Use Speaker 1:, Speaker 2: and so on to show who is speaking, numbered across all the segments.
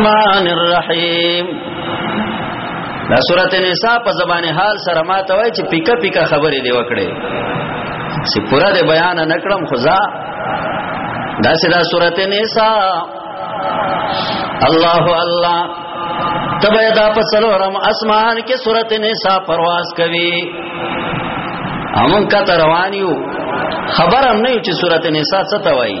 Speaker 1: الرحمن الرحیم دا سورته نساء په زبان حال سره ما ته وای چې پیکا پیکا خبرې دی وکړي چې پورا دې بیان نه کړم خدا دا سدا سورته نساء الله الله تبه دا په څلورم اسمان کې سورته نساء پرواز کوي امون کا روان یو خبر هم نه چې سورته نساء څه ته وایي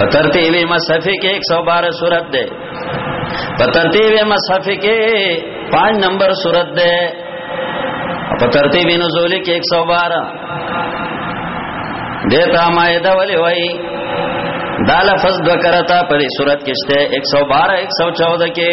Speaker 1: په ترتیب مصحف کې 112 صورت ده په ترتیب مصحف کې 5 نمبر صورت ده په ترتیب نزول کې 112 دیتا مائده ولی وای دا لفظ دکرتا پر صورت کې شته 112 114 کې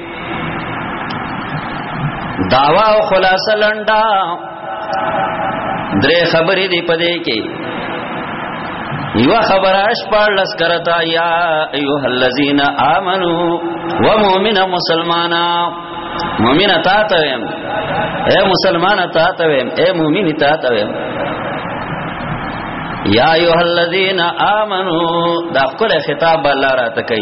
Speaker 1: داوا او خلاصه لنډا درې خبرې دی پدې کې یو خبر اشپړ لس کرتا یا ایه الذین آمنو و مؤمن مسلمانا مؤمن تا ته ویم اے مسلمان تا ته ویم اے مؤمن تا ته ویم یا ایه الذین آمنو دا خپل خطاب الله را تکي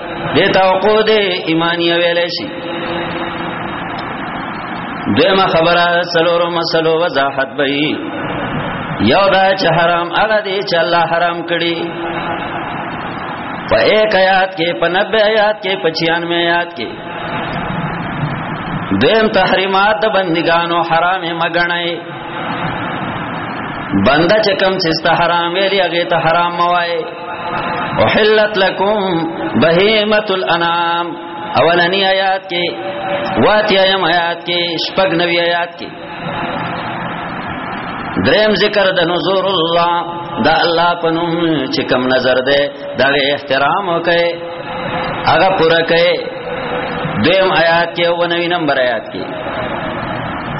Speaker 1: دې توقع دې ایمانی ویل شي دیمه خبره سلورو مسلو وضاحت به یو دا چې حرام هغه دی چې الله حرام کړی په ایک آیات کې په 90 آیات کې په 96 آیات کې دیم تحریمات د بندګانو حرام مګنئ بنده چې کم چې ست حرام ویلی هغه ته حرام موای وحلت لكم بهيمه الانعام اولنی آیات کې واتی ایم آیات کې شپږ نوی آیات کې دریم ذکر د نزور الله دا الله پنوم چې کم نظر ده دا احترام وکي هغه پوره کوي دویم آیات کې او نوی نمبر آیات کې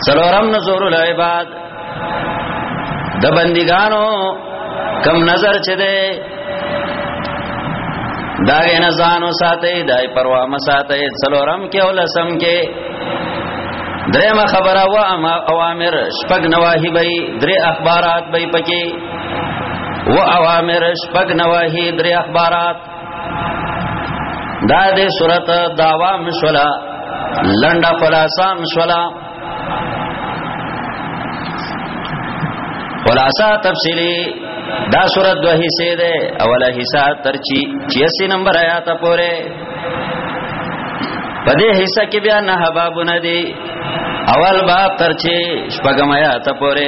Speaker 1: سلورم نزور العباد د بندګانو کم نظر چه ده داغه نه ځانو ساتي دای پروا م ساتي څلورم کې او لسم کې درېمه خبره وا اوامر شپږ نواهی به درې اخبارات به پکې و اوامر شپږ نواهی درې اخبارات دا دې صورت داوا مشولا لنډه خلاصه مشولا خلاصہ تفصیلی دا صورت دو حصے دے اولا حصہ ترچی چیسی نمبر آیات پورے پدے حصہ کی بیا نہ بابو ندی اول باب ترچی شپگم آیات پورے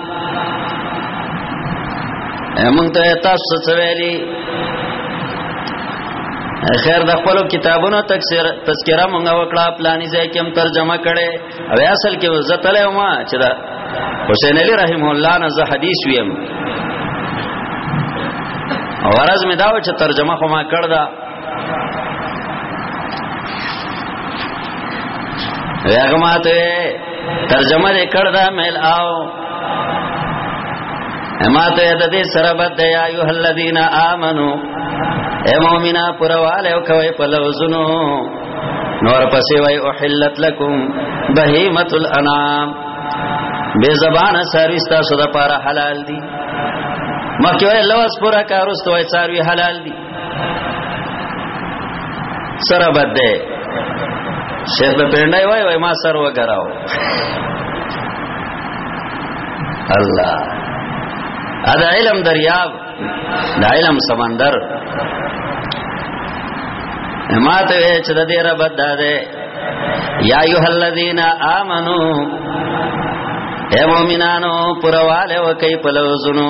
Speaker 1: موږ ته تاسو څه ویلي خیر د خپل کتابونو تفسیر تذکرہ مونږ وکړه پلاني ځای کې هم ترجمه کړي او اصل کې وزتلې ما چې دا حسین علی رحم الله نه زه حدیث ویم او راز مې دا و چې ترجمه خو ما کړ دا هغه ماته ترجمه دې کړ دا مل آو اماته د دې سره بد یا ایه الذین آمنو اے مومنا پرواله او کوي په لوزونو نور پسې وای او حلت لکم بهیمت الانام بے زبان ساروی ستا سودا پارا حلال دی مخکې وای لوز پورا کاروستوي ساروی حلال دی سره بد ده شیخ د پرندای وای وای ما سر وګراو الله ادا علم دریاب دا علم سمندر ما ته چې د دې رب ده یا ایه الذین آمنو اے مومنانو پرواله وکي پلوزونو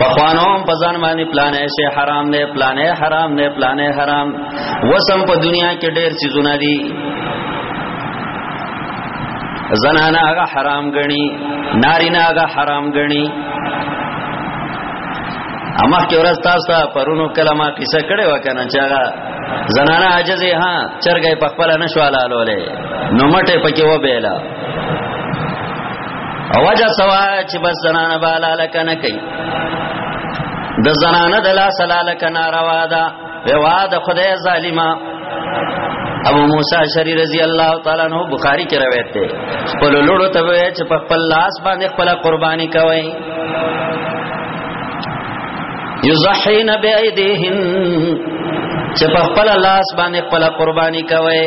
Speaker 1: پخوانو هم په ځان باندې پلانې شي حرام دی پلانې حرام دی پلانې حرام وسم په دنیا کې ډېر چیزونه دي زنانه هغه حرام غني نارینه هغه حرام غني اما کې ورځ تاسو ته پرونو کلمه قصه کړې وکنه چې هغه زنانه عاجزه ها چرګې په خپل نشواله لولې نو مټه پکې و بیلا اوجه سوا چې بس زنانه بالا لکنه کوي د زنانه د لاس لاله کنا روا ده ووا د خدای ظالما ابو موسی شری رضی الله تعالی عنہ بخاری کې روایت ده خپل لوړو ته وای چې په خپل لاس باندې خپل قرباني کوي یزحین بأیدیهن چې په خپل لاس باندې خپل قرباني کوي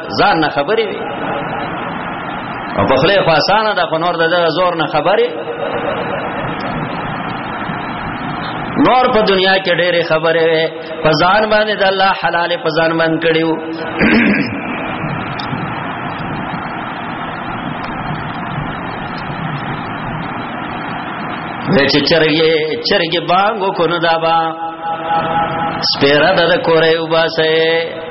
Speaker 1: ځان نه خبرې وي او په خله خو اسانه ده خو نور د زور نه خبرې نور په دنیا کې ډېرې خبرې وي په ځان باندې د الله حلال په ځان باندې کړیو چې چرګې چرګې بانګو کو نه دابا سپیرا د کورې وباسه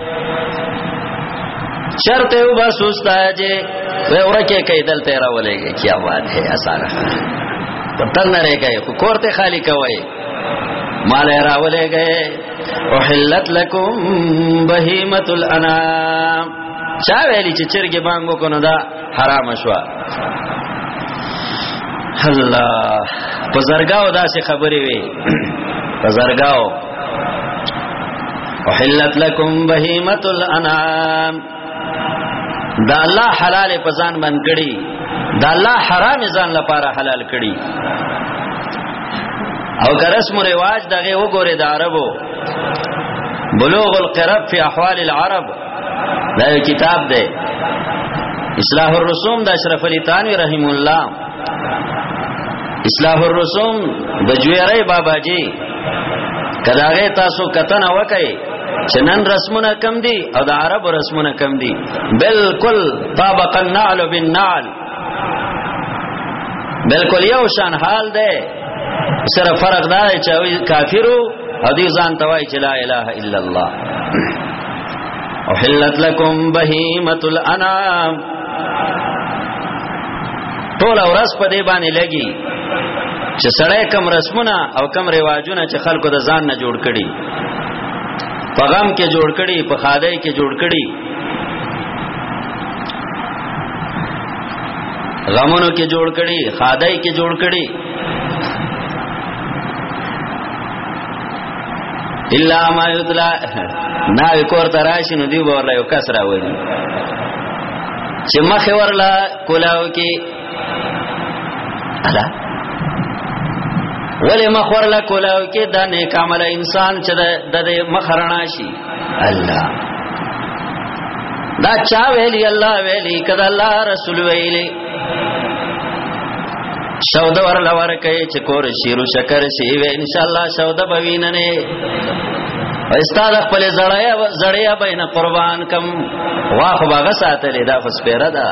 Speaker 1: چرته یو بس وستا چې په ورکه کې دلته راولېږي کیا واد ہے اسانه پتن نه رېږي خو کورته خالی کوي مال راولېږي او حلت لکم بهیمت الانام چا ویلی چې چرګ بانګو کو نه دا حرام شوا الله پزرګاو داسې خبرې وي پزرګاو وحلت لكم بهيمه الانعام دا الله حلال په ځان من کړی دا الله حرام ځان لپاره حلال کړی او که رسم و رواج دغه وګوره د عربو بلوغ القرب فی احوال العرب دا یو کتاب دی اصلاح الرسوم د اشرف علی تانوی رحم الله اصلاح الرسوم د جویری بابا جی کداغه تاسو کتنه وکړي چې نن رسمونه کم دي او د عرب رسمونه کم دي بالکل طابق النعل بالنعل بالکل یو شان حال ده سره فرق دا چې کافرو او دې ځان توای چې لا اله الا الله احلت لكم بهيمه الانام ټول ورځ په دې باندې لګي چې سړی کم رسمونه او کم رواجونه چې خلکو د ځان نه جوړ کړي په غم کې جوړ کړي په خادای کې جوړ کړي غمونو کې جوړ کړي خادای کې جوړ کړي الا ما یتلا نا کور تراشی نو دی ورلا یو کس راوړي چې مخ ورلا کولاو کې الا ولی مخ ورلا کولاو کې د نیک عمل انسان چې د مخ رڼا شي الله دا چا ویلی الله ویلی کدا الله رسول ویلی شود ور لور کوي چې کور شیرو شکر شي وي ان شاء الله شود بوینه نه استاد خپل زړیا زړیا بین قربان کم واخ باغ ساتلې دا خو سپیره ده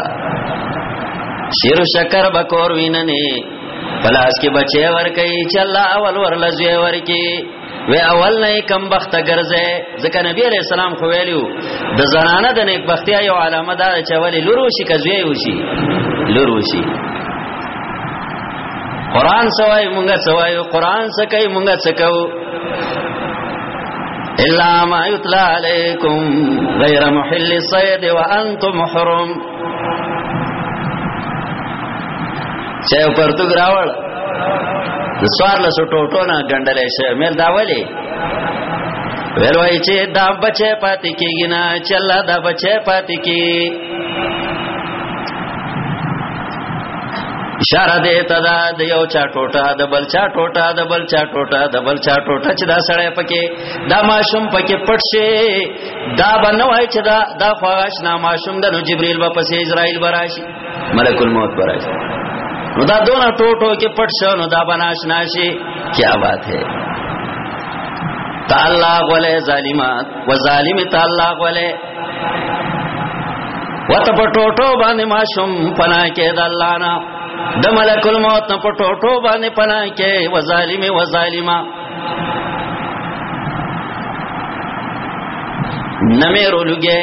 Speaker 1: شیر شکر بکور ویننه پلاس کې بچي ور کوي چې الله اول ور لزوي ور کوي و اول نه کم بخت ګرځي ځکه نبی عليه السلام خو ویلو د زنانه د نیک بختیا یو علامه ده چې ولی لورو شي کزوی وشي لورو شي قران سوای مونږه سوای قران سکای مونږه سکاو الا ما یتلا علیکم غیر محل الصید وانتم حرم چې پرتګ راوړ د سوار له ټوټو نه ګندلې شه مېل دا ولي ویل وای چې دا بچې پاتې کېږي نه چې الله دا بچې پاتې کې اشاره دې تدا د یو چا ټوټه د بل چا ټوټه د بل چا ټوټه د بل چا ټوټه چې دا سړی پکې دا ماشوم پکې پټ شي دا باندې وای چې دا دا خواش نامه شوم د جبريل په پسې اسرائيل براشي ملک الموت براشي نو دا دونه ټوټو کې پټ شو نو دا بناش ناشي کیا بات ہے تعالی غله ظالمات و ظالم تعالی غله وت په ټوټو باندې ما شوم پنا کې د الله نه د ملک الموت په ټوټو باندې پنا کې و ظالم و ظالما نمیرو لګي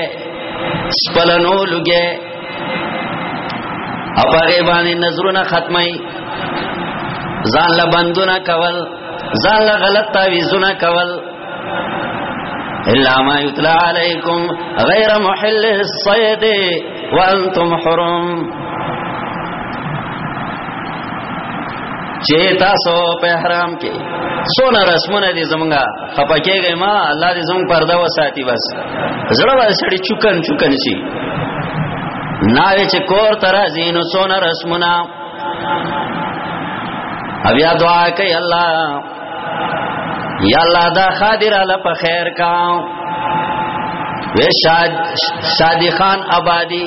Speaker 1: سپلنو لګي او هغه باندې نظرونه ختمي ځان له بندونه کول ځان له غلط تعویذونه کول الا ما یتلا علیکم غیر محل الصید وانتم حرم چې تاسو په احرام کې سونه رسمونه دي زمونږه خپکهږي ما الله دې زموږ پرده وساتي بس زړه وای سړی چوکن چوکن شي ناوی چې کور تر زینو سونه رسمونه بیا دعا کوي الله یا الله دا خادر علی په خیر کا وی شاد شادی خان آبادی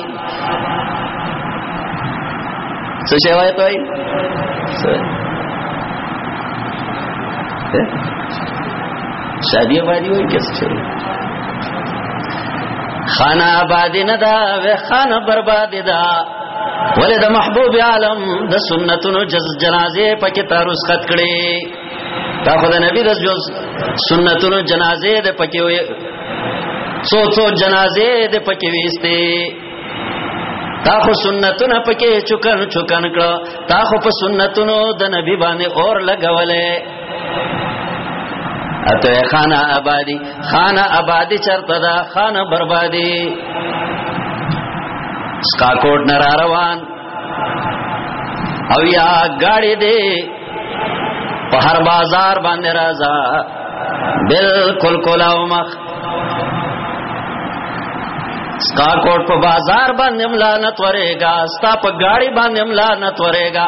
Speaker 1: څه شی وای توي شادی آبادی وای کیسه شی خانه آبادی نه دا وی خانه برباد ده ولې د محبوب عالم د سنتونو جز جنازه پکې تاروس خط کړي دا خو د نبی د سنتونو جنازه د پکې وي څو څو جنازه د پکې وېستي تا خو سنتونه پکې چکن چکن کړه تا خو په سنتونو د نبی باندې اور لګولې اته خانه آبادی خانه آبادی چرته دا خانه بربادی سکا کوټ نه را روان او یا گاڑی دے په هر بازار باندې راځه بالکل کولاو مخ ستا کوټ په بازار باندې ملانت ورېګا ستا په گاڑی باندې ملانت ورېګا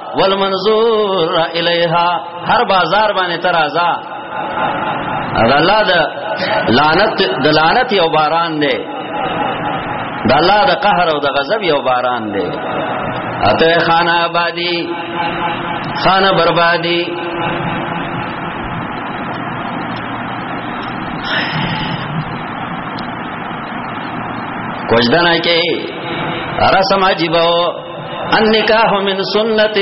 Speaker 1: والمنظور الیها هر بازار باندې ترازا اغه الله د لعنت د لعنت یو باران دی د الله د قهر او د غضب یو باران دی اته خانه آبادی خانه بربادی کوجدنه کې رسم عجیبو ان نکاح من سنت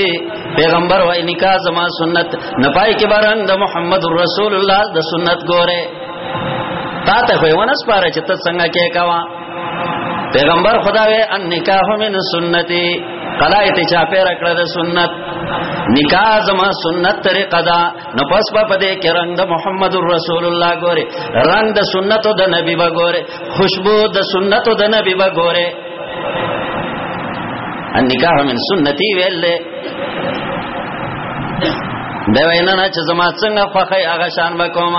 Speaker 1: پیغمبر وای نکاح زما سنت نه پای کې باران د محمد رسول الله د سنت ګوره تا ته خو ونه سپاره چې ته څنګه کې کاوه پیغمبر خدا وی ان نکاح من سنتي قلایت چا پیر کړه د سنت نکاح زما سنت طریقه دا نو پس په پدې کې رنگ د محمد رسول الله ګوره رنگ د سنتو د نبی به ګوره خوشبو د سنتو د نبی به ګوره ان نکاح من سنتي ویل دی دا وینا نه چې زما څنګه خوخه هغه شان وکوم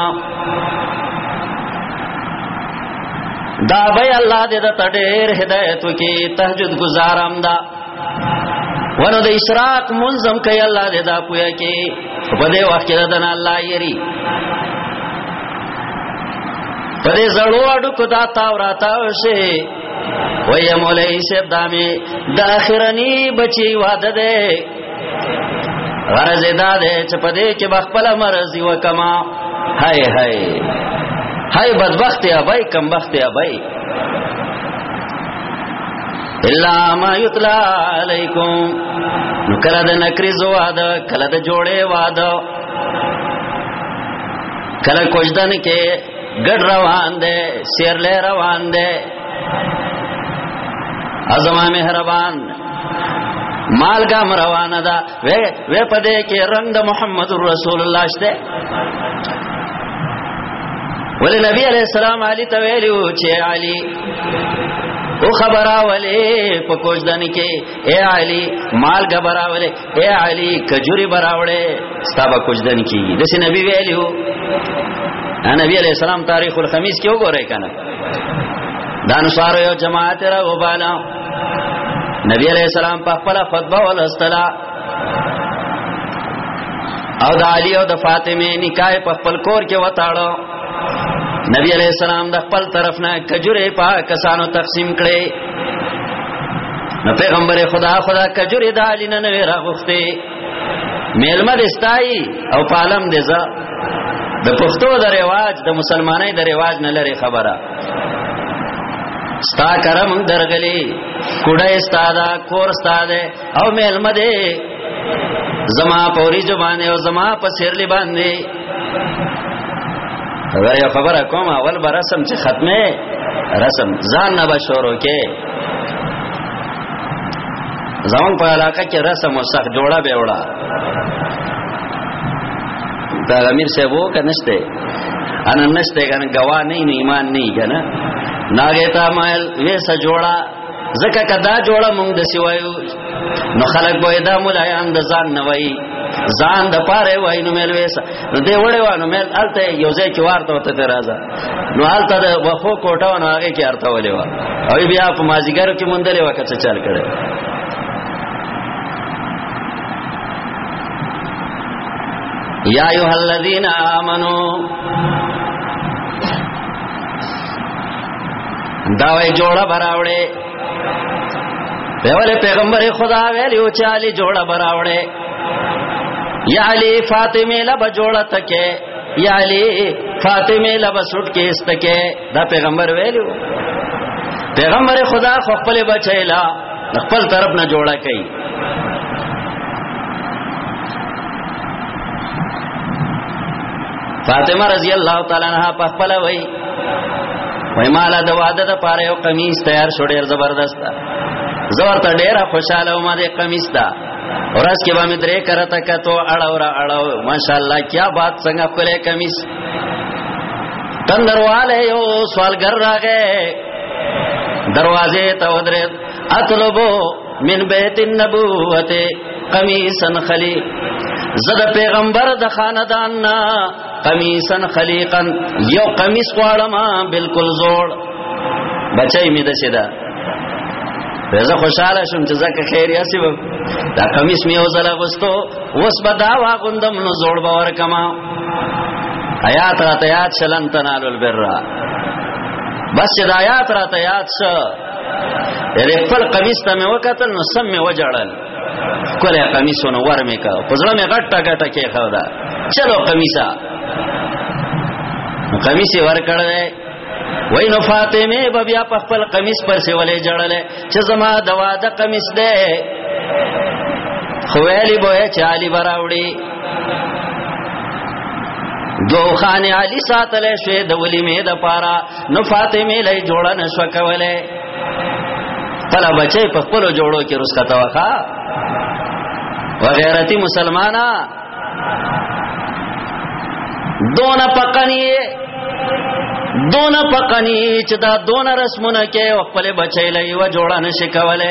Speaker 1: دا به الله دې د تډیر هدایت وکي تهجد گزارم دا ونه د اشراق منظم کوي الله دې دا پویا کې په دې وخت کې دنا الله یری په دې زړو اډو کو دا تا وراتا وشه وای مولای صاحب دامي د اخرنی بچي واده ده غرض دا ده چې په دې کې بخپل مرز یو کما هاي هاي هاي بدبخت یا بای کم بخت یا بای الا ما یتلا علیکم نو کله د نکری زو واده کله د جوړې واده کله کوجدن کې ګډ روان دی سیر لې روان دی ازما مهربان مالګه روانه ده و و پدې کې رنگ د محمد رسول الله شته ولې نبی عليه السلام علي ته ویلو چې علي او خبره ولې په کوجدن کې اے علي مالګه براولې اے علی کجوری براوړې ستابه کوجدن کیږي د سې نبی ویلو نبی علیہ السلام تاریخ الخمیس کې وګورئ کنه دانسوارو یو جماعت را وبالا نبی علیہ السلام په خپل خطبه ول استلا او د علی او د فاطمه نکاح په خپل کور کې وتاړو نبی علیہ السلام د خپل طرف نه کجوره پاک کسانو تقسیم کړي نو پیغمبر خدا خدا کجوری دا علی نه نه راغوخته میلمه دې ستای او پالم دې ز د پښتو د رواج د مسلمانۍ د رواج نه لري خبره ستا کرم درغلی کډه استادا کور استاده او مېلمه دې زما پوری زبانه او زما په سر لبان دې دا یو خبره کوم اول به رسم چې ختمه رسم ځان نه بشورو کې زمون په علاقه کې رسم او سخت جوړه به وړه دا امیر صاحب وو کنهشته ان نشته کنه گوا نه ایمان نه کنه ناګه تا مال ویسا جوړا زکه کدا جوړه مونږ د سیوایو نو خلک به دا مولایان د ځان نه وای ځان د پاره وای نو مل ویس نو دی وړي وانه مل الته یو ځای کې ورته وته ته راځه نو الته د وفو کوټه ونه هغه کې ارته ولې و او بیا په مازیګر کې مونږ دلې وکړه چې چل کړي یا ایه الذین آمنو دا وای جوړه براوړې دیواله پیغمبر خدا ویلی او چالي جوړه براوړې یا علی فاطمه لب جوړه تکه یا علی فاطمه لب سټ کې استکه دا پیغمبر ویلو پیغمبر خدا خپل بچیلا خپل طرف نه جوړه کړي فاطمه رضی الله تعالی عنها په خپل وای وای مال د واده د پاره یو قمیص تیار شو ډیر زبردست زور ته ډیره خوشاله و ما دې قمیص دا ورځ کې باندې درې کرته کتو اړاو را اړاو ماشاءالله کیا بات څنګه خپل قمیص تندرواله یو سوالګر راغې دروازه ته ودرې اطلبو من بیت النبوت قمیصا خلی زد پیغمبر د خاندان نا قمیصا خلیقا یو قمیص غواړم بالکل زوړ بچای می د شدا زه خوشاله شوم چې زکه خیر یا سیب دا قمیص می وزلا غستو وس بدا وا غندم نو زوړ باور کما آیات را تیات شلن تنالو البرا بس چې د آیات را ته یاد شه یعنی خپل قمیص ته مې وکتل نو سم مې وجړل کوله قمیصونه ورمې کا په ځړه مې غټه غټه کې خو دا چلو قمیصا قمیص یې ور کړل وای نو فاطمه به بیا په خپل قمیص پر سی ولې جړل چې زما د واده قمیص ده خو ویلی به چې علی براوړي دو خان علی ساتل شوی د ولی می د پاره نو فاطمه لای جوړه نشو کوله پلا بچي په خپل جوړو کې رسکا تا وخا وغیرتی مسلمانا دون پقنی دون پقنی چې دا دون رسمونه کې خپل بچي لای و جوړه نشي کوله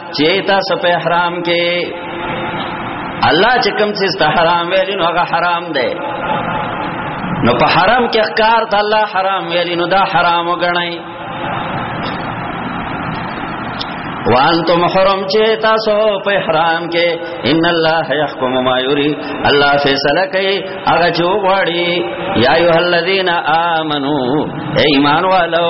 Speaker 1: چې تاسو په احرام کې الله چې کوم څه ست حرام ویل نو هغه حرام دی نو په حرام کې ښکار ته الله حرام ویل نو دا حرام وګڼي وانتم حرم چې تاسو په احرام کې ان الله يحكم ما يري الله فیصله کوي هغه چې وغواړي یا ایه الذین آمنو ایمان والو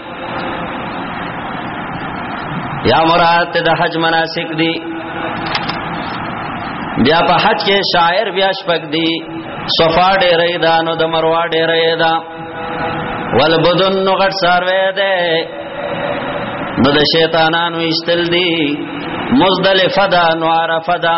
Speaker 1: یا مراد د حج مناسک دي بیا په حج کې شاعر بیا شپږ دي صفا ډېرې دا نو د مروا ډېرې دا ول بدن نو غټ سروي ده نو د شیطانانو استل دي مزدلفه دا نو عرفه دا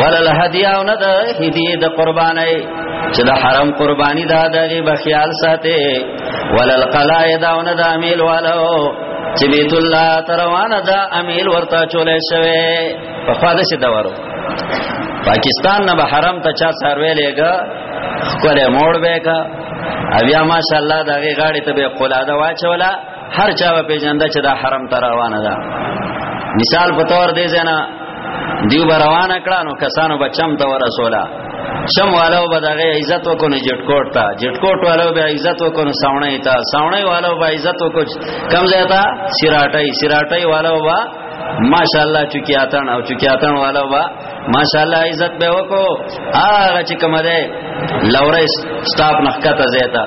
Speaker 1: ولل هدیه او نه د هدیه د قربانای چې د حرم قربانی دا دغه بخیال ساته ولل قلائد او نه د امیل والو چې بیت الله تروانه دا امیل ورته چولې شوی په خاله شي دا ورو پاکستان نه به حرم ته چا سروي لګا کوله موړ به کا بیا ماشاءالله دغه غاړي ته به قلاده واچولا هر چا به پیژنده چې دا حرم ته روانه ده مثال په تور دی زنه دیو به روانه کړه نو کسانو به چم ته ورسوله شم والو به دغه عزت وکونه جټکوټ ته جټکوټ والو به عزت وکونه ساونې ته ساونې والو به عزت وکوچ کم ځای ته سراټي سراټي والو به ماشاءالله چکیاتن او چکیاتن والو با ماشاءالله عزت به وکړو هغه چې کوم ده لورې سټاپ نخکته زیاته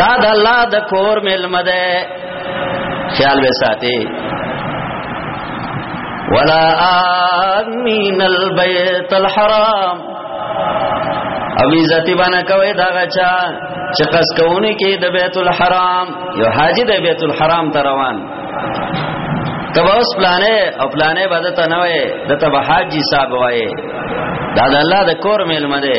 Speaker 1: دا د الله د کور ملما ده خیال به ساتي ولا امین البیت الحرام او عزت باندې کوي دا غچا چې قص کوونه کې د بیت الحرام یو حاجی د بیت الحرام ته روان کبا اوس پلانې او پلانې بدته نه وي د تبه حاجی صاحب وایي دا د الله د کور ملما ده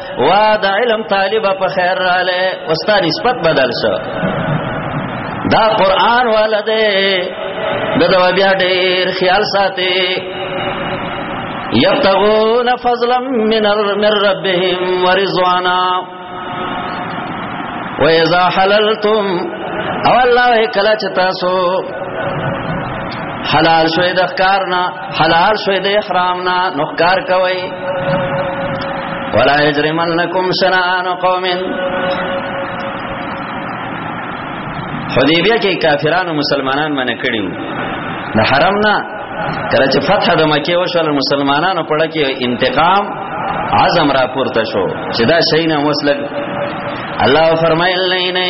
Speaker 1: وا د علم طالب په خیر رااله استاد نسبت بدل شو دا قران ولده د دا بیا ډیر خیال ساتي یبتغون فضلا من من ربهم ورضوانا واذا حللتم او الله کلا چتا سو حلال شوی د کارنا حلال شوی د احرام نه نخکار کوي ولا یجرمنکم شنآن قوم حدیبیه کې کافرانو مسلمانان منع کړیو د حرم نه کله چې فتح د مکه وشول مسلمانانو په لکه انتقام عزم را پورته شو چې دا شي نه مسلک الله فرمایل نه نه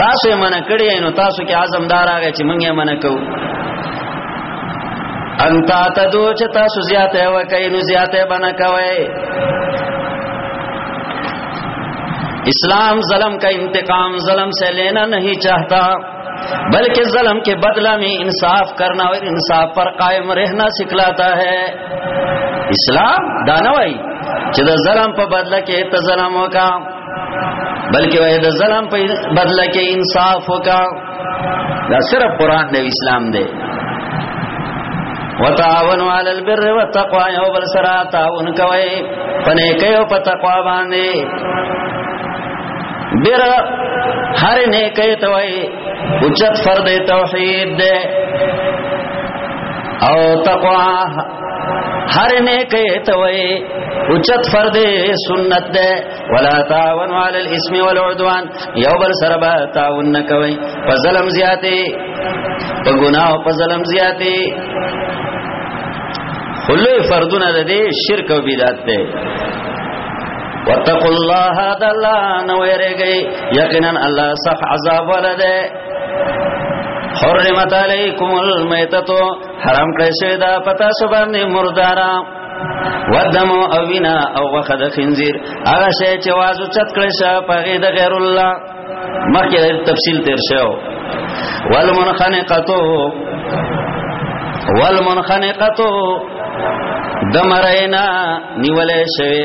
Speaker 1: تاسو یې منع کړی نو تاسو کې عزم دار هغه چې مونږ یې منع کوو انت تدو چې تاسو زیاته وکړئ نو زیاته بنه کوي اسلام ظلم کا انتقام ظلم سے لینا نہیں چاہتا بلکہ ظلم کے بدلہ میں انصاف کرنا اور انصاف پر قائم رہنا سکھلاتا ہے اسلام دانوائی چې د ظلم په بدله کې ته ظلم وکړه بلکې وای د ظلم په بدله کې انصاف وکا دا صرف قران دی اسلام دی وتعاونوا على البر والتقوى یو بل سره تعاون کوي پنه کوي په تقوا باندې بیر هر نه کوي ته وای اوچت فرض توحید ده او تقوا هر نه کې ته وې اوچت فرد سنت ده ولا تعاون علی الاسم والعدوان یو بل سره به تعاون نه کوي په ظلم زیاته په ګناه او په ظلم زیاته خلوی فردونه ده دې شرک او بدعت ده واتقوا الله هذا الله نو يرګي یقینا الله صح عذاب ولده حرمت علیکم المیتتو حرام کړی شوی دا پتا سو باندې مردارا ودم او وینا او غوخه د خنزیر هغه شی چې وازو چت کړی شه پغې د غیر الله مخکې تفصیل تیر شو والمنخنقتو والمنخنقتو د مرینا نیولې شوی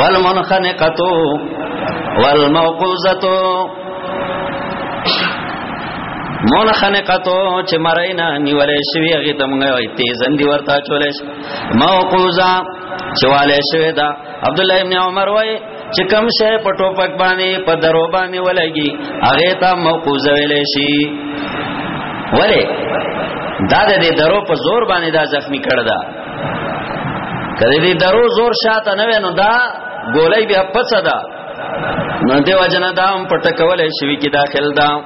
Speaker 1: والمنخنقه والموقوزه مون خنقتو چې مرینا نیولې شوی هغه تمغه وای تیزندې ورتا چولې موقوزا چواله شوی دا عبد الله ابن عمر وای چې کوم شی په ټوپک باندې په درو باندې ولګي هغه ته موقوز ویل شي ولی دا د دې درو په زور باندې دا زخمی کړه دا کله دې درو زور شاته نه وینو دا ګولای بیا پڅه دا نو دیو جنا دا هم پټ کولای شي کې داخل دا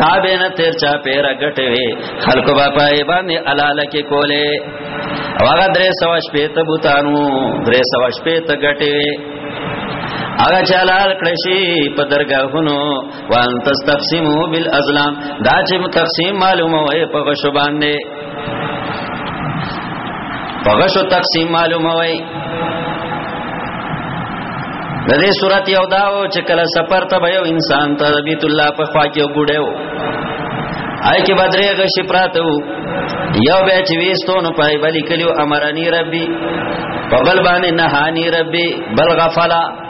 Speaker 1: کعبه نه تیر چا پیر غټه وی خلکو با پای باندې الاله کې کوله هغه درې سو شپې ته بوتانو درې سو شپې ته غټه وی هغه چلال کړشي په درگاهونو وان تستقسمو بالازلام دا چې تقسیم معلومه وي په غشبان نه په غشو تقسیم معلومه وای د دې صورت یو داو چې کله سفر ته یو انسان ته بیت الله په خوا کې وګړیو آی کې بدرې غشي پراته یو به چې وېستو نو پای بلی کلیو امرانی ربي په بل باندې نهانی ربي بل غفلا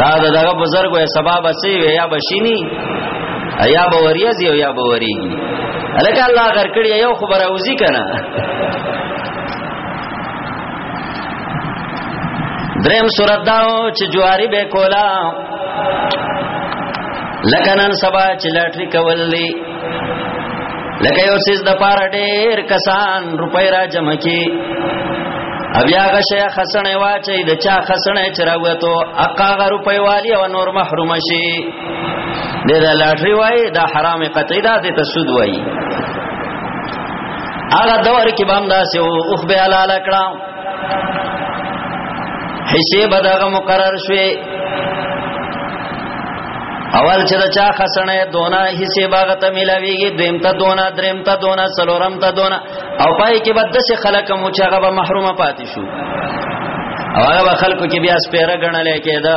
Speaker 1: دا دغه بزرګ وې سبب اسی وې یا بشینی یا بوریزی یا بوریږي الکه الله غر کړی یو خبره وزي کنه دریم صورت داو چې جواری به کولا لکنن سبا چې لاټری کول دی لکه یو سیس د پار ډیر کسان روپۍ را جمع کی بیا غشه خسنه واچي د چا خسنه چروتو اقاغه روپي والی او نور محروم شي د لاټري وای دا حرام قطعی دا د تسود وای هغه دور کې بام داسې او خو به حلال کړه حصے بدغه مقرر شوه اول چې دا چا خسنه دونه حصے باغ ته ملاویږي دویم ته دونه دریم ته دونه سلورم ته دونه او پای کې بد سه خلک مو چې هغه محرومه پاتې شو او هغه خلکو کې بیا سپیره غنل کېده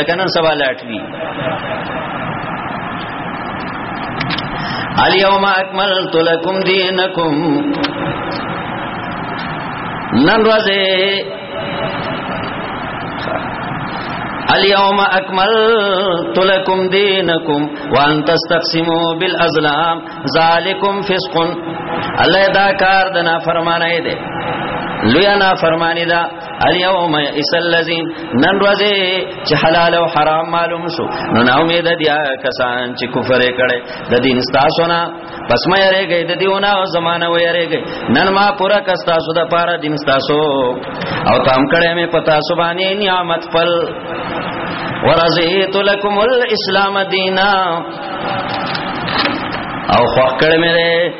Speaker 1: لکه نن سبا لاټري الیوم اکملت لکم دینکم نن ورځه اليوم اكملت لكم دينكم وان تستقسموا بالازلام ذالکم فسق الله دا کار دنا فرمانه دي لویا نا فرمانی دا الیوم یئس الذین نن ورځې چې حلال او حرام معلوم شو نو نا امید دي کسان چې کفر کړي د دین تاسو نه پس مې یریږي د دیونه او زمانہ و یریږي نن ما پورا کستا سو د پاره دین تاسو او تام کړي مې پتا سبحانه نعمت پل ورزیت لکم الاسلام دینا او خوخ کړه مې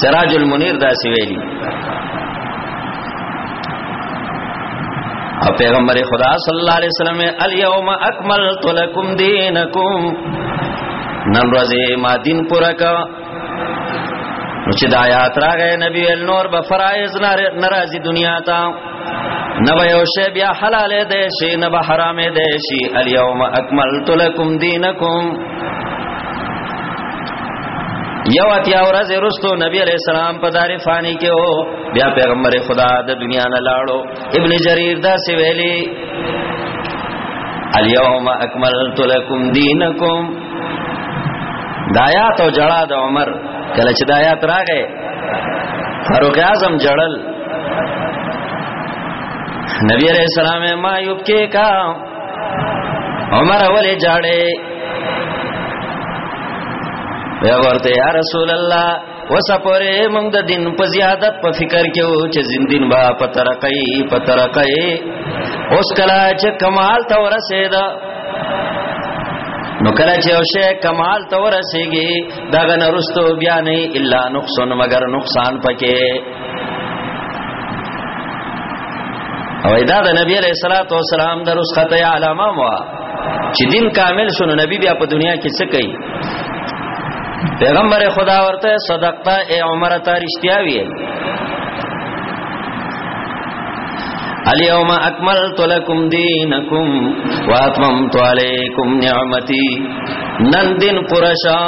Speaker 1: سراج المنیر دا سی ویلی او پیغمبر خدا صلی الله علیه وسلم الیوم اکملت لکم دینکم نن ورځې ما دین پورا کا نو چې د آیات راغې نبی ال نور به فرایز ناراضي دنیا ته نه به یو شی بیا حلال دی شي نه به حرام دی شي الیوم اکملت لکم دینکم یو اتیا ورځ رستو نبی علیہ السلام په دار فانی کې او بیا پیغمبر خدا د دنیا نه لاړو ابن جریر دا سی ویلی الیوم اکملت لکم دینکم دایات او جړا د عمر کله چې دایات راغې فاروق اعظم جړل نبی علیہ السلام ما یوب کې کا عمر اولې جاړې یا ورته یا رسول الله وسپره موږ د دین په زیادت په فکر کې و چې زندین با په ترقې په ترقې اوس کلا چې کمال ته ورسېد نو کله چې او شی کمال ته ورسېږي دغه نرستو بیا نه الا نقصان مگر نقصان پکې او دا د نبی علیہ الصلوۃ والسلام د رسخت علامه وا چې دین کامل شونه نبی بیا په دنیا کې څه کوي پیغمبر خدا ورته صدقتا اے عمر ته رښتیا وی الیوم اکملت لکم دینکم واتممت علیکم نعمتی نن دین پورا شا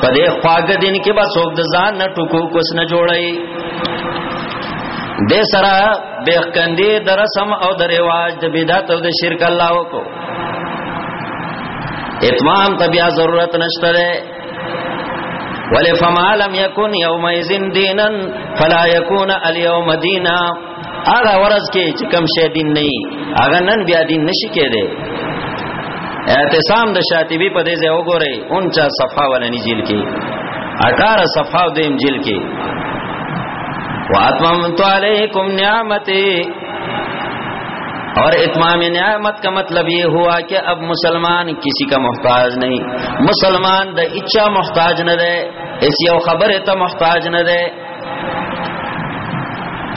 Speaker 1: په دې خواګ دین کې به څوک د ځان نه ټکو کوس نه جوړي د سره بهکندې د رسم او د رواج د بدعت او د شرک الله وکړو اتمام ته بیا ضرورت نشته ده ولفما لم يكن يومئذ دينا فلا يكون اليوم دينا هغه ورځ کې چې کم شې دین نه هغه نن بیا دین نشي کېده اعتصام د شاطبی په دې ځای وګورئ 49 صفحه ولني جیل کې 18 صفحه د انجیل کې واتممت علیکم نعمتي اور اتمام نعمت کا مطلب یہ ہوا کہ اب مسلمان کسی کا محتاج نہیں مسلمان د اچا محتاج نہ رہے اس یو خبر ته محتاج نه ده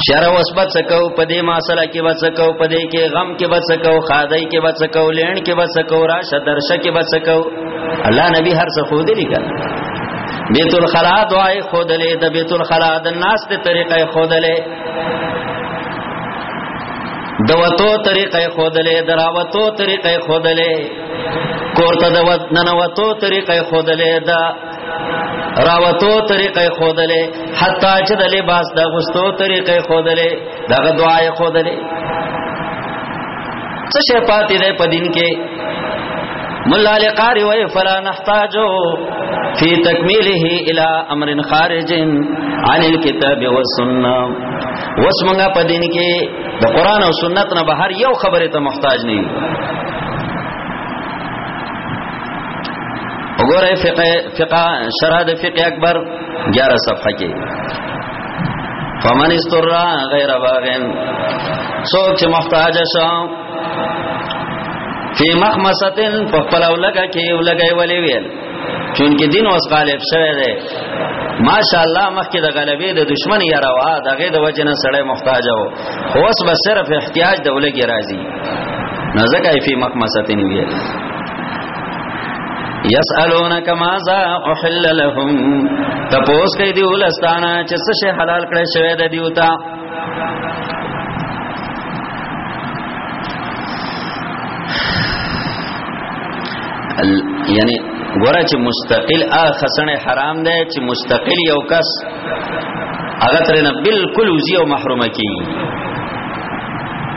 Speaker 1: شر اوس بچکو پدې ماسله کې بچکو پدې کې غم کې بچکو خادای کې بچکو لین کې بچکو را شدرش کې بچکو الله نبی هر څه خو دې لیکل بیت الخلا دعای خودلې د بیت الخلا د ناس ته طریقې خودلې دوتو طریقې خودلې دراوتو طریقې خودلې کورته د ننوتو طریقې خودلې دا راوتو طریقې خودلې حتی چې د لباس د غستو طریقې خودلې دغه دعای خودلې څه شي پاتې ده په دین کې مولا لقاری وای فلا نحتاجو فی تکمیله الی امر خارج عن الكتاب والسنه وسمنګه په دین کې د قران او سنت نه بهر یو خبره ته محتاج نه وګوره فقه فقه شرح د فقه اکبر 11 صفحه کې فمن استر غیر باغن څوک چې محتاج شو فی مخمستن په خپل ولګه کې ولګي ولې ویل چونکه دین اوس غالب شوی دی ماشاءالله مخکې د غلبې د دشمن یا روا دغه د وجنه سړی محتاج وو اوس به صرف احتیاج د ولګي راځي نو ځکه فی مخمستن ویل یسالونک ماذا احل لهم تپوس کوي دی ولستانه چې څه شی حلال کړی شوی د دیوتا یعنی ګوره چې مستقل ا خسنه حرام ده چې مستقل یو کس هغه ترنه بالکل وزي او محروم کی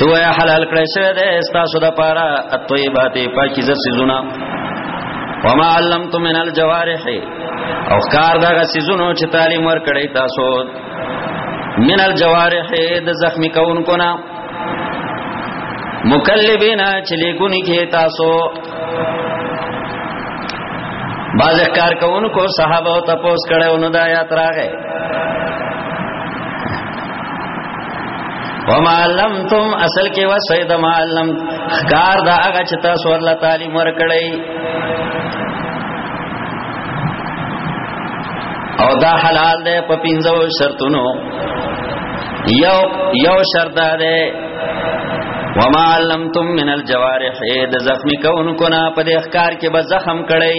Speaker 1: تو یا حلال کړی شوی دی تاسو د پاره الطيبات پاکیزه سيزونه وما علمتم من الجوارح او کار دغه سيزونو چې تعلیم ورکړی تاسو من الجوارح د زخمی کونکو نه مکلبینا چې لیکونی کې تاسو باز کار کوونکو صحابه او تپوس کړه نو دا یاد راغې وما علمتم اصل کې وسید ما علم کار دا هغه چې تاسو الله تعالی مور کړی او دا حلال ده په پینځو شرطونو یو یو شرط ده وما علمتم من الجوارح د زخمی کونکو نه په دې ښکار کې به زخم کړی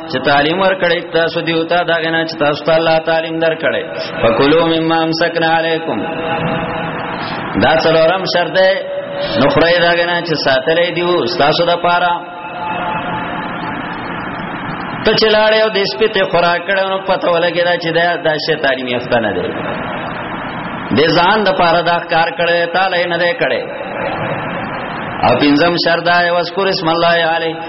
Speaker 1: چې تعلیم ورکړی تاسو دی او تا دا غنا چې تاسو ته الله تعلیم درکړی فکلوا مما امسکنا علیکم دا څلورم شرط دی نو خړای دا غنا چې ساتلې دیو تاسو د پاره ته چلاړې او د سپې ته خوراک کړو نو پته ولګی دا چې دا د شه تعلیم یافته نه دی د ځان د پاره دا کار کړی تعالی نه دی کړی او پنځم شرط دی وذکر اسم الله علیه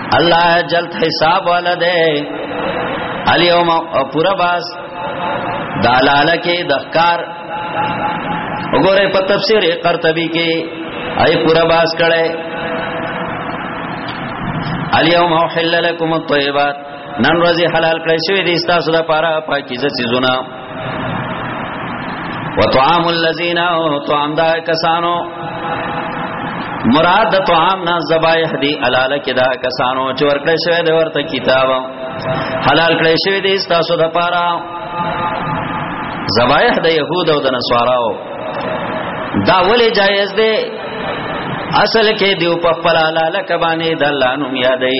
Speaker 1: الله جلد حساب والا دے الیوم پورا باس دالاله کې د ښکار وګوره په تفسیر قرطبی کې آی پورا باس کړه الیوم حلل لكم الطيبات نن ورځې حلال کړی شوی دی تاسو لپاره پاکیزه سيزونه وطعام الذين طعام دا کسانو مراد د طعام نه زبایح دی الاله کې دا کسانو چې ورکړې شوی دی ورته کتاب حلال کړې شوی دی تاسو د پاره زبایح د يهود او د نصاراو دا ولې جایز دی اصل کې دیو په خپل الاله کبانې د الله نوم یادې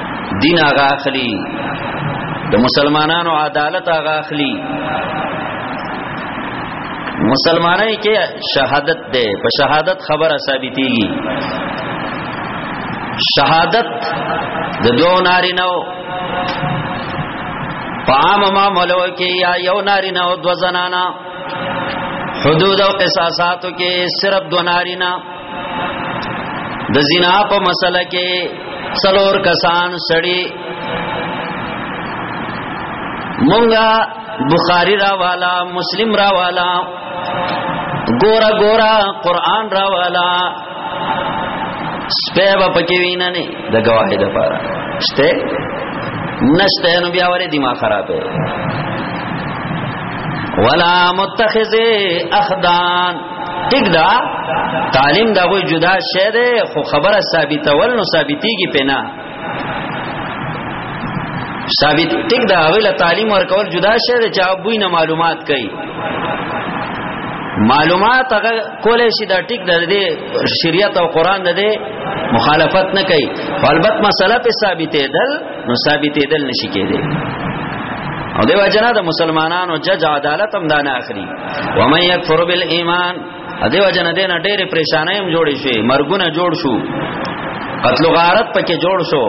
Speaker 1: دین هغه اخلي د مسلمانانو عدالت هغه اخلي مسلمانای کې شهادت ده په شهادت خبره ثابتېږي شهادت د دوه ناری نو په عام معاملو کې یا یو ناری نو دو زنانا حدود او قصاصاتو کې صرف دو ناری نه د زنا په مسله کې څلور کسان سړي مونږه بخاری را والا مسلم را والا ګورا ګورا قران را والا سپېبه پکې وینا نه د گواهی د پاره شته نشته نو بیا وره دماغ خرابې ولا متخذ اخدان ټیک دا تعلیم دا غوی جدا شه ده خو خبره ثابتول نو ثابتېږي پنا ثابت ټیک دا غوی له تعلیم ورکول جدا شه ده چې ابوی نه معلومات کوي معلومات هغه کولې شي دا ټیک د دې شریعت او قران د دې مخالفت نه کوي البته مسله په ثابتې دل نو ثابتې دل نشي کېدی او دیو جنا د مسلمانانو جج عدالت هم دانه اخلي ومن یکفر بالایمان ادي وجنه دینه ډېرې پریشانې هم جوړې شي مرګونه جوړ شو قتل غارت پکې جوړ شو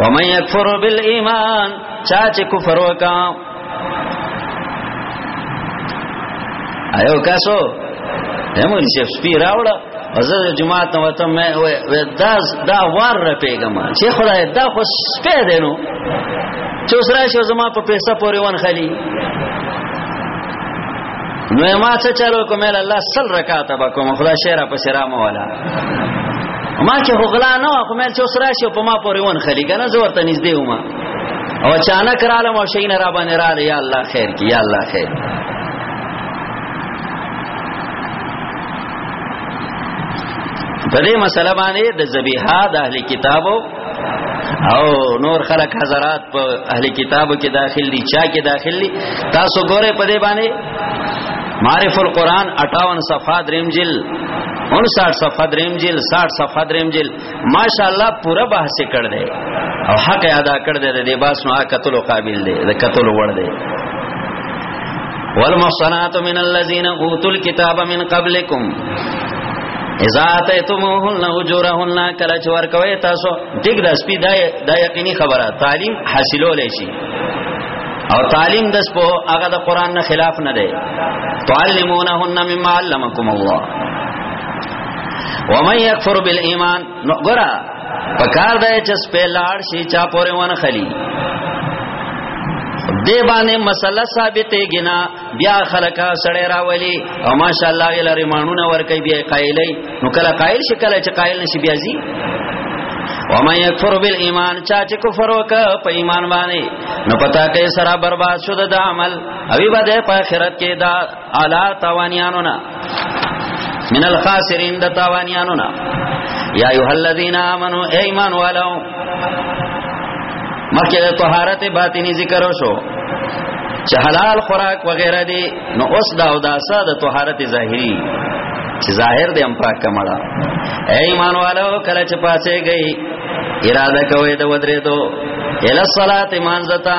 Speaker 1: ومن یکفر بالایمان چا چې کفر وکا ایو کاسو همون شیف سپی راوړه زه جمعات نو ته مې دا دا وار را پیګم چې خدای دا خو سپه دینو چې اوس راشي زما په پیسې پورې ون خلی نو ما څه چالو کوم الله سل رکعات به کوم خدای شهره په شرام والا ما چې غلا نه خو مې چې اوس راشي په ما پورې ون خلی کنه زه ورته نږدې وم او اچانک را لم او شین را باندې را یا الله خیر کی یا الله خیر په دې مسله باندې د ذبیحه د اهل کتابو او نور خلق حضرات په اهل کتابو کې داخل دي چا کې داخل دي تاسو ګوره په دې باندې معرف القرآن 58 صفحه دریم جلد 59 صفحه دریم جلد 60 صفحه دریم جلد ماشاءالله پورا بحث کړ دې او حق ادا کړ دې دې باس نو قتل قابل دې د قتل وړ دې والمحصنات من الذين اوتوا الكتاب من قبلكم اذا اتيتموهن اجورهن کله چې ورکوي تاسو ټیک د سپی دا د یقیني خبره تعلیم حاصلول شي او تعلیم د سپو هغه د قران نه خلاف نه دی تعلمونهن مما علمکم الله ومن یکفر بالایمان نو ګره په کار دی چې سپه لاړ شي چا پورې ونه خلی دی باندې مسله ثابتې گنا بیا خلکا سړی راولي او ماشاءالله یې لري مانونه ور کوي بیا قایلې نو کله قایل شي کله چې قایل نشي بیا زی ومن یکفر بالایمان چا چې کفر وک په ایمان باندې نو پتا کې سره برباد شو د عمل اوی بده په آخرت کې دا الا توانیانو نه من الخاسرین د توانیانو نه یا ایه الذین آمنو ایمان والو مخکې د طهارت باطنی ذکر وشو چې حلال خوراک وغیرہ دی نو اوس دا او دا ساده طهارت ظاهری چې ظاهر دې هم پاک کمړه اے ایمان والو کله چې پاسه گئی اراده کوي د ودرې دو اله صلات مانځتا